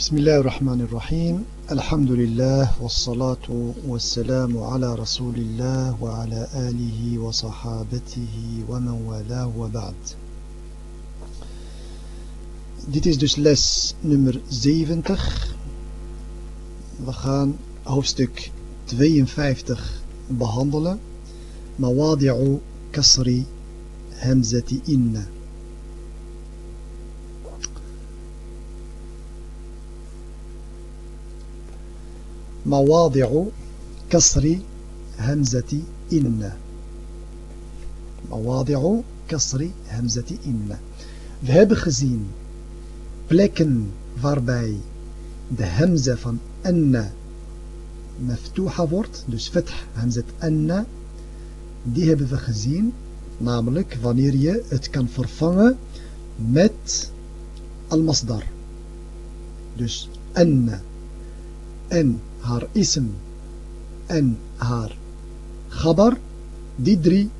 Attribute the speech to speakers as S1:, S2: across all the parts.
S1: بسم الله الرحمن الرحيم الحمد لله والصلاة والسلام على رسول الله وعلى آله وصحابته ومن والاه وبعد Dit is dus les nummer 70. We gaan hoofdstuk 52 behandelen. Mawadi'u kasri hamzati inna. مواضع كسر همزة إن. مواضع كسر همزة إن. ذهب خزين. بلكن فارباي. ده همزة فن أن. مفتوحة ورد. دوش فتح همزة أن. دي هب خزين. namelijk فانيريا اتكن het مت المصدر. دوش أن. أن. Haar ism en haar gabar, die drie,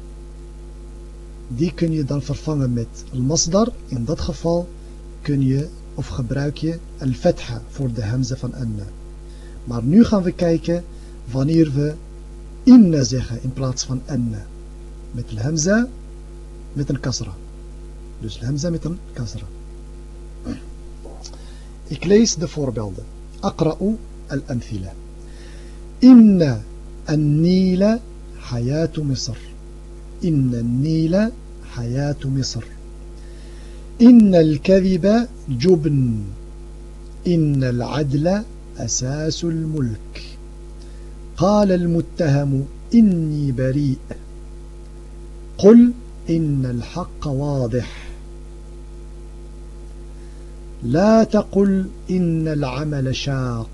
S1: die kun je dan vervangen met al-masdar. In dat geval kun je of gebruik je al-fatha voor de hamza van anna. Maar nu gaan we kijken wanneer we inna zeggen in plaats van anna. Met al-hamza met een kasra. Dus al-hamza met een kasra. Ik lees de voorbeelden. Aqra'u الأمثلة. إن النيل حياة مصر. إن النيل حياة مصر. إن الكذب جبن. إن العدل أساس الملك. قال المتهم إني بريء. قل إن الحق واضح. لا تقل إن العمل شاق.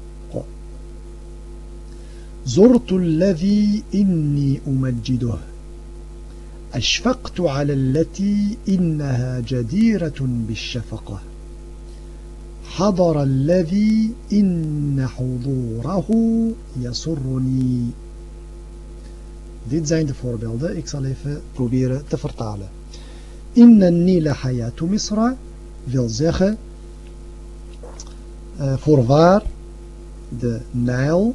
S1: زرت الذي إني أمجده أشفقت على التي إنها جديرة بالشفقة حضر الذي إن حضوره يسرني Dit zijn de voorbeelden. Ik zal even proberen te vertalen. Inna nila hayatu misra wil zeggen uh, voorwaar de Nijl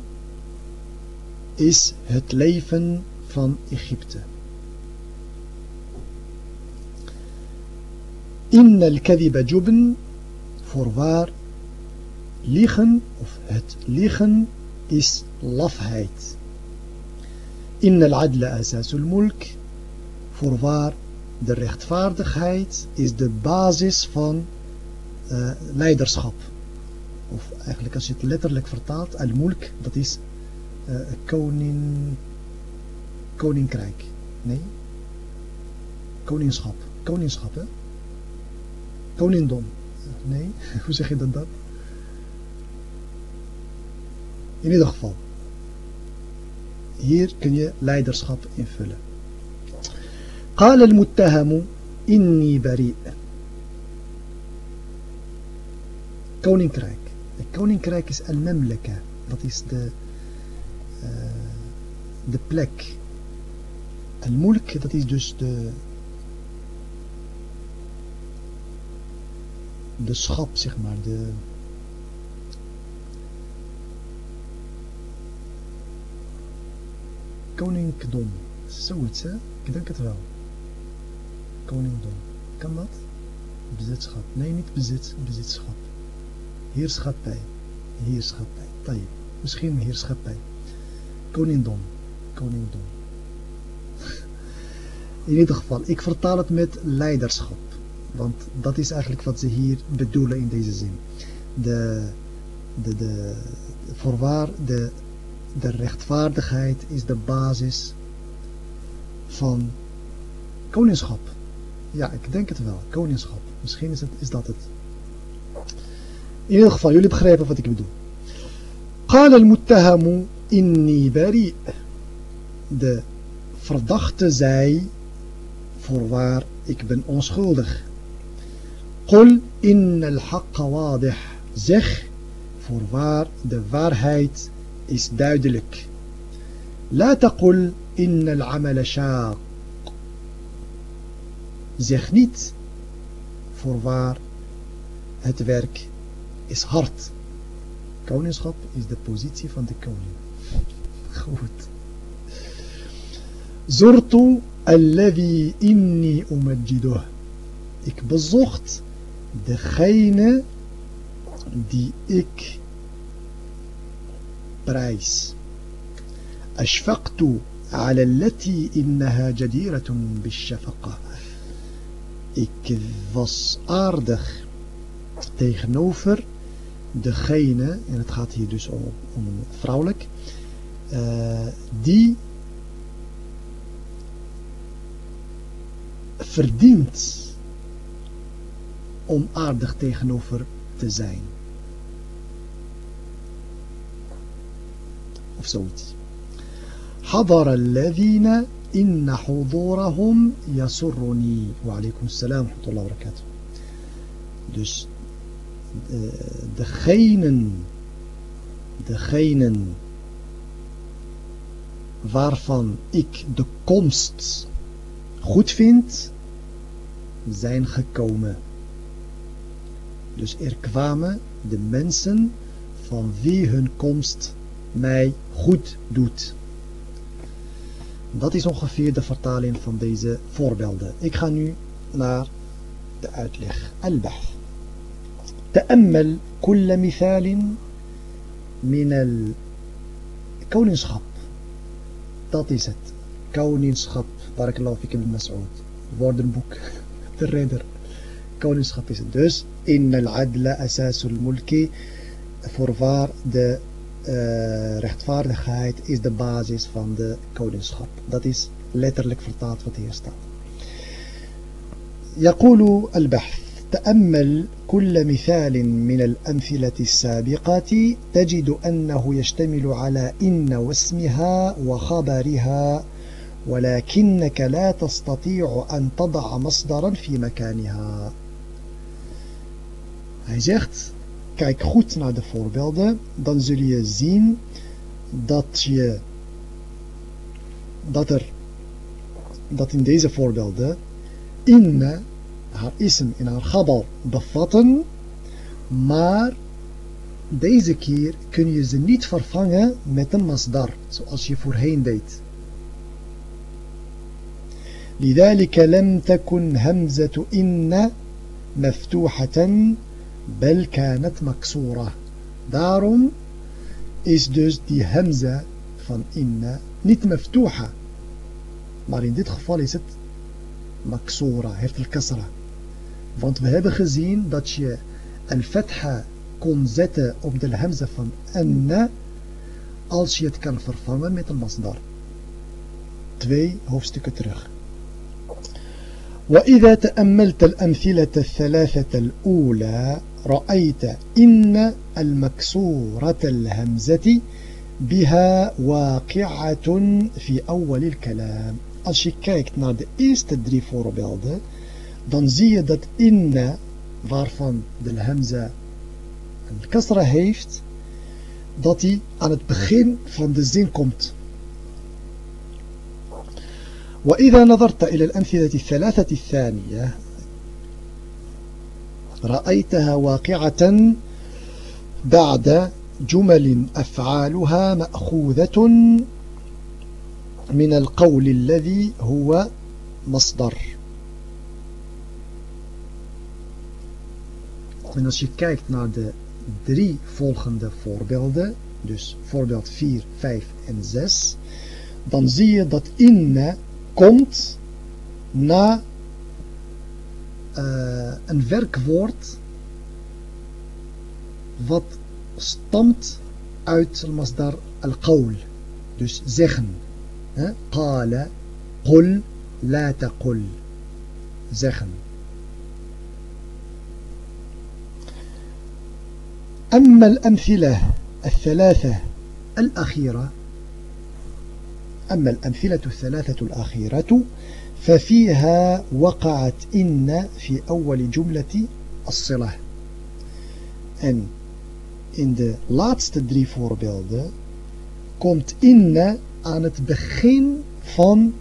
S1: is het leven van Egypte. Inna al-kadhiba jubn, voorwaar, liegen of het liegen is lafheid. Inna al-adla asasul mulk, voorwaar, de rechtvaardigheid is de basis van uh, leiderschap. Of eigenlijk als je het letterlijk vertaalt, al-mulk, dat is uh, koning, koninkrijk. Nee? Koningschap. Koningschap, hè? Koningdom. Nee? Hoe zeg je dat dan? In ieder geval. Hier kun je leiderschap invullen. قال المتهم إني بريء koninkrijk. Het koninkrijk is al-mamlaka. Dat is de de plek. En mulk, dat is dus de, de schap, zeg maar, de, koningdom. Zoiets, hè? Ik denk het wel. Koningdom. Kan dat? Bezitschap. Nee, niet bezit, bezitschap. Heerschappij. Heerschappij. Tayyip. Misschien heerschappij Koningdom. Koningdom. In ieder geval, ik vertaal het met leiderschap. Want dat is eigenlijk wat ze hier bedoelen in deze zin. De, de, de, voorwaar, de, de rechtvaardigheid is de basis van koningschap. Ja, ik denk het wel. Koningschap. Misschien is, het, is dat het. In ieder geval, jullie begrijpen wat ik bedoel. قال المتهم inni bari. De verdachte zei, voorwaar, ik ben onschuldig. Qul inna al-haqqa wadih. Zeg, voorwaar, de waarheid is duidelijk. La taqul inna al-amala shaaq. Zeg niet, voorwaar, het werk is hard. Koningschap is de positie van de koning. Goed. Zortu alladhi inni umajjiduh. Ik bezocht degene die ik prijs. أشفقت على التي إنها جديرة بالشفقة Ik was aardig tegenover degene, en het gaat hier dus om, om vrouwelijk, uh, die verdient om aardig tegenover te zijn. Of zoiets. حضر الذين إن حضورهم يسرني وعليكم السلام ورحمة الله وبركاته dus degenen degenen waarvan ik de komst goed vind zijn gekomen dus er kwamen de mensen van wie hun komst mij goed doet dat is ongeveer de vertaling van deze voorbeelden. Ik ga nu naar de uitleg. Al-Bahth. تأمل كل مثال من الكونenschap. Dat is het. Koningschap. Barakallahu fik ibn Mas'ud. Woordenboek. De redder. Koningschap is het. Dus in al-adla asasul mulki. Voorwaar de uh, rechtvaardigheid is de basis van de koningschap. Dat is letterlijk vertaald wat hier staat. يقول البحث تأمل كل مثال من الأمثلة السابقة تجد أنه يشتمل على إن واسمها وخبرها ولكنك لا تستطيع أن تضع مصدرا في مكانها. Hij zegt kijk goed naar de voorbeelden, dan zul je zien dat je dat er dat in deze voorbeelden haar ism en haar gabal bevatten, maar deze keer kun je ze niet vervangen met een masdar, zoals je voorheen deed. لذلك لم تكن همزة إن مفتوحة bel kanat maksura. Daarom is dus die hamza van inna niet maftuha. Maar in dit geval is het maksura, heeft el kasra. Want we hebben gezien dat je een fetha kon zetten op de hamza van anna als je het kan vervangen met een masdar. Twee hoofdstukken terug. وإذا تأملت الأمثلة الثلاثة الأولى رأيت إن المكسورة الهمزة بها واقعة في أول الكلام Als je kijkt naar de eerste drie voorbeelden, dan zie je dat inna, waarvan de hamza een kasra heeft, dat die aan het begin van de zin komt. وإذا نظرت إلى الأمثلة الثلاثة الثانية رأيتها واقعة بعد جمل أفعالها مأخوذة من القول الذي هو مصدر En als je kijkt naar de drie volgende voorbeelden, dus voorbeeld 4, 5 en 6, dan zie je dat inne komt na uh, een werkwoord wat stamt uit al-masdar al-qawl. Dus zeggen. Qala, qul, la taqul. Zeggen. أما الأمثلة الثلاثة الأخيرة أما الأمثلة الثلاثة الأخيرة ففيها وقعت إن في أول جملة الصلة en in de laatste drie voorbeelden komt inna aan het begin van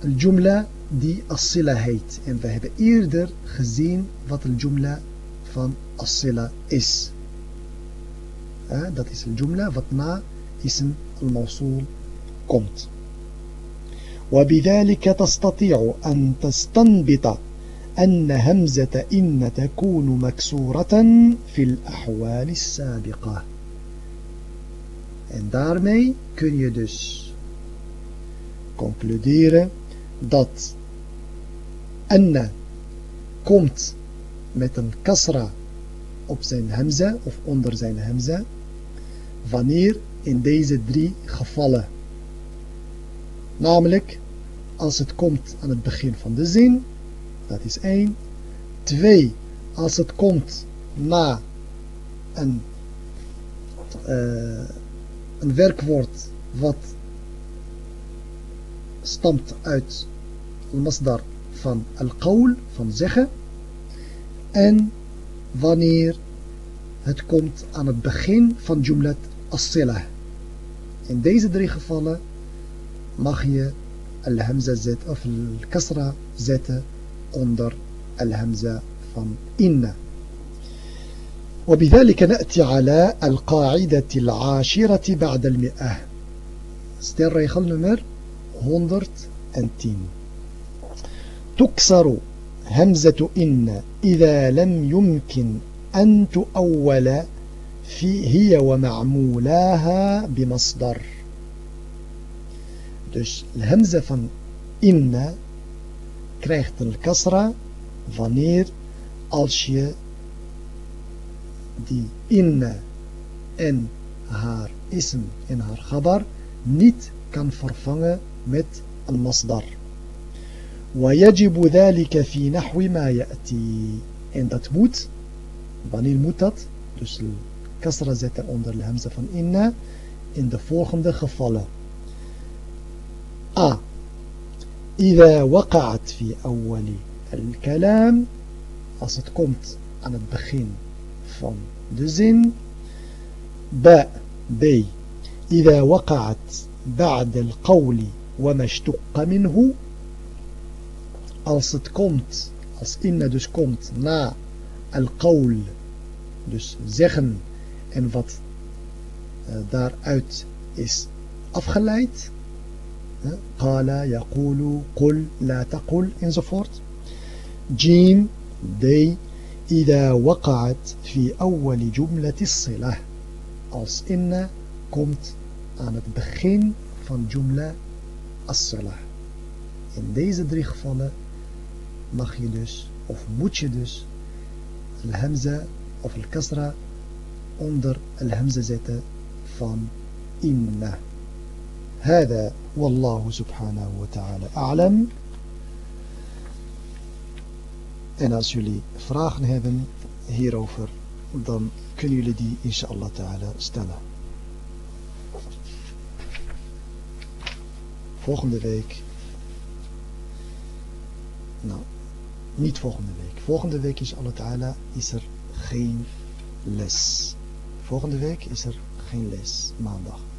S1: een jumla die as-sila heet. En we hebben eerder gezien wat een jumla van as-sila is. Dat is een jumla wat na ism al-mawsul komt. وبذلك تستطيع أن تستنبط أن همزة إن تكون مكسورة في الأحوال السابقة En daarmee kun je dus concluderen dat anna komt met een kasra op zijn hamza of onder zijn hamza wanneer in deze drie gevallen. Namelijk als het komt aan het begin van de zin, dat is één. Twee, als het komt na een, uh, een werkwoord wat stamt uit al-masdar van al-qawl, van zeggen. En wanneer het komt aan het begin van jumlat as-sila. In deze drie gevallen mag je al-hamza zetten of al-kasra zetten onder al-hamza van inna. وبذلك نأتي على القاعدة العاشرة بعد المئة ستير ريخل نمر هندرت أنتين تكسر همزة إن إذا لم يمكن أن تؤول في هي ومعمولاها بمصدر Dus de hamza van inna krijgt een kasra wanneer als je die inna en haar ism en haar gabar niet kan vervangen met een masdar. ويجب ذلك في نحو ما يأتي en dat moet wanneer moet dat dus kasra zetten onder de hamza van inna in de volgende gevallen A إذا وقعت في أول الكلام als het komt aan het begin van de zin ب B إذا وقعت بعد القول وما اشتق منه als het komt als inna dus komt na al-qawl dus zeggen en wat uh, daaruit is afgeleid قال يقول قل لا تقل enzovoort جيم دي إذا وقعت في أول جملة الصلة als inna komt aan het begin van jumla as-salah. In deze drie gevallen mag je dus, of moet je dus, al-hamza of al-kasra onder al-hamza zetten van inna. Hada wallahu subhanahu wa ta'ala a'lam. En als jullie vragen hebben hierover, dan kunnen jullie die inshallah ta'ala stellen. Volgende week. Nou, niet volgende week. Volgende week is Allah ta'ala is er geen les. Volgende week is er geen les, maandag.